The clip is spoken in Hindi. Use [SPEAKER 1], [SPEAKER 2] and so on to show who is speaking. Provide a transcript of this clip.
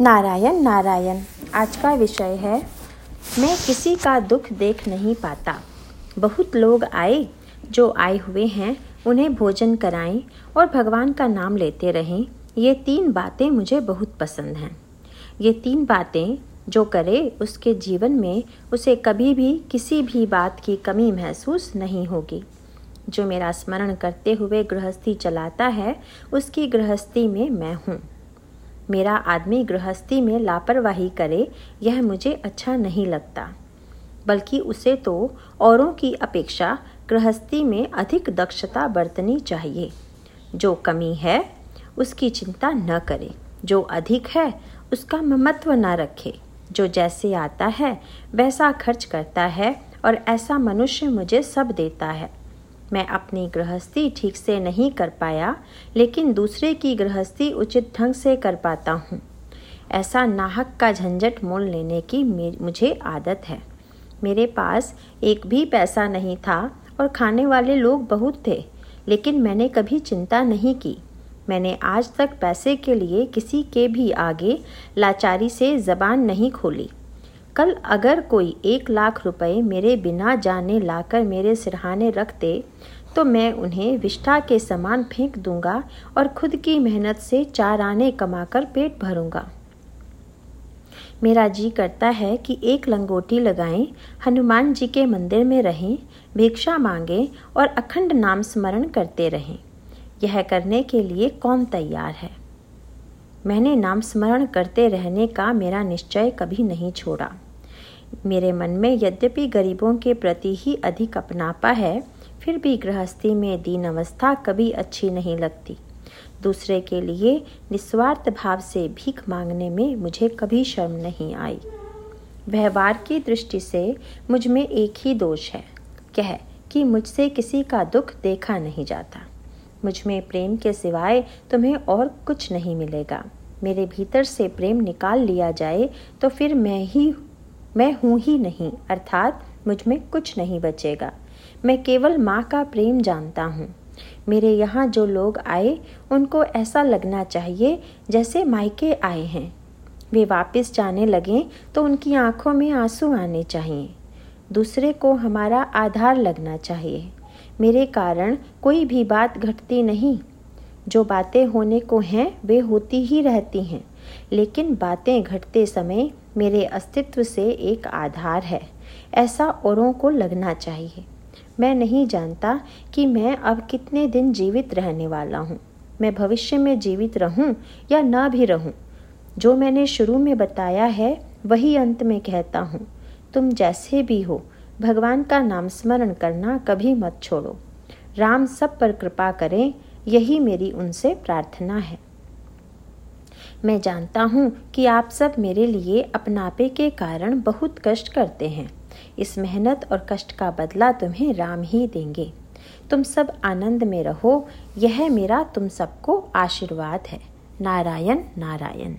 [SPEAKER 1] नारायण नारायण, आज का विषय है, मैं किसी का दुख देख नहीं पाता। बहुत लोग आए, जो आए हुए हैं, उन्हें भोजन कराएँ और भगवान का नाम लेते रहें। ये तीन बातें मुझे बहुत पसंद हैं। ये तीन बातें जो करे, उसके जीवन में उसे कभी भी किसी भी बात की कमी महसूस नहीं होगी। जो मेरा स्मरण करते हुए गृहस्थी चलाता है, उसकी गृहस्थी में मैं हूँ। मेरा आदमी गृहस्थी में लापरवाही करे, यह मुझे अच्छा नहीं लगता। बल्कि उसे तो औरों की अपेक्षा गृहस्थी में अधिक दक्षता बरतनी चाहिए। जो कमी है, उसकी चिंता न करे। जो अधिक है, उसका ममत्व न रखे। जो जैसे आता है, वैसा खर्च करता है और ऐसा मनुष्य मुझे सब देता है। मैं अपनी गृहस्थी ठीक से नहीं कर पाया, लेकिन दूसरे की गृहस्थी उचित ढंग से कर पाता हूँ। ऐसा नाहक का झंझट मोल लेने की मुझे आदत है। मेरे पास एक भी पैसा नहीं था और खाने वाले लोग बहुत थे, लेकिन मैंने कभी चिंता नहीं की। मैंने आज तक पैसे के लिए किसी के भी आगे लाचारी से जबान नहीं खोली। कल अगर कोई एक लाख रुपए मेरे बिना जाने लाकर मेरे सिरहाने रख दे तो मैं उन्हें विष्ठा के समान फेंक दूँगा और खुद की मेहनत से चार आने कमाकर पेट भरूँगा। मेरा जी करता है कि एक लंगोटी लगाएँ, हनुमान जी के मंदिर में रहें, भिक्षा मांगें और अखंड नाम स्मरण करते रहें। यह करने के लिए कौन तैयार है? मैंने नाम स्मरण करते रहने का मेरा निश्चय कभी नहीं छोड़ा। मेरे मन में यद्यपि गरीबों के प्रति ही अधिक अपनापा है, फिर भी गृहस्थी में दीन अवस्था कभी अच्छी नहीं लगती। दूसरे के लिए निस्वार्थ भाव से भीख मांगने में मुझे कभी शर्म नहीं आई। व्यवहार की दृष्टि से मुझमें एक ही दोष है, कह कि मुझसे किसी का दुख देखा नहीं जाता। मुझमें प्रेम के सिवाय तुम्हें और कुछ नहीं मिलेगा। मेरे भीतर से प्रेम निकाल लिया जाए तो फिर मैं ही, मैं हूँ ही नहीं, अर्थात मुझमें कुछ नहीं बचेगा। मैं केवल माँ का प्रेम जानता हूँ। मेरे यहाँ जो लोग आए, उनको ऐसा लगना चाहिए जैसे मायके आए हैं। वे वापस जाने लगें तो उनकी आँखों में आँसू आने चाहिए। दूसरे को हमारा आधार लगना चाहिए। मेरे कारण कोई भी बात घटती नहीं। जो बातें होने को हैं, वे होती ही रहती हैं। लेकिन बातें घटते समय मेरे अस्तित्व से एक आधार है। ऐसा औरों को लगना चाहिए। मैं नहीं जानता कि मैं अब कितने दिन जीवित रहने वाला हूँ। मैं भविष्य में जीवित रहूँ या ना भी रहूँ। जो मैंने शुरू में बताया है, वही अंत में कहता हूँ। तुम जैसे भी हो भगवान का नाम स्मरण करना कभी मत छोड़ो। राम सब पर कृपा करें, यही मेरी उनसे प्रार्थना है। मैं जानता हूँ कि आप सब मेरे लिए अपनापे के कारण बहुत कष्ट करते हैं। इस मेहनत और कष्ट का बदला तुम्हें राम ही देंगे। तुम सब आनंद में रहो, यह मेरा तुम सबको आशीर्वाद है। नारायण नारायण।